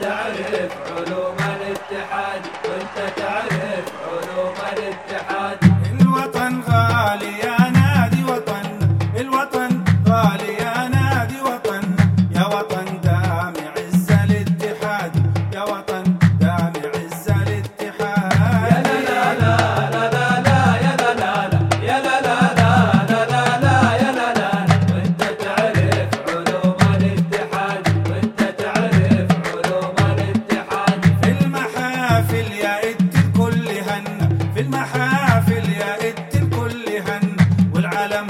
تعرف علوم الاتحاد وانت تعرف علوم الاتحاد المحافل يا إد الكل هنا في المحافل يا الكل هنا والعلم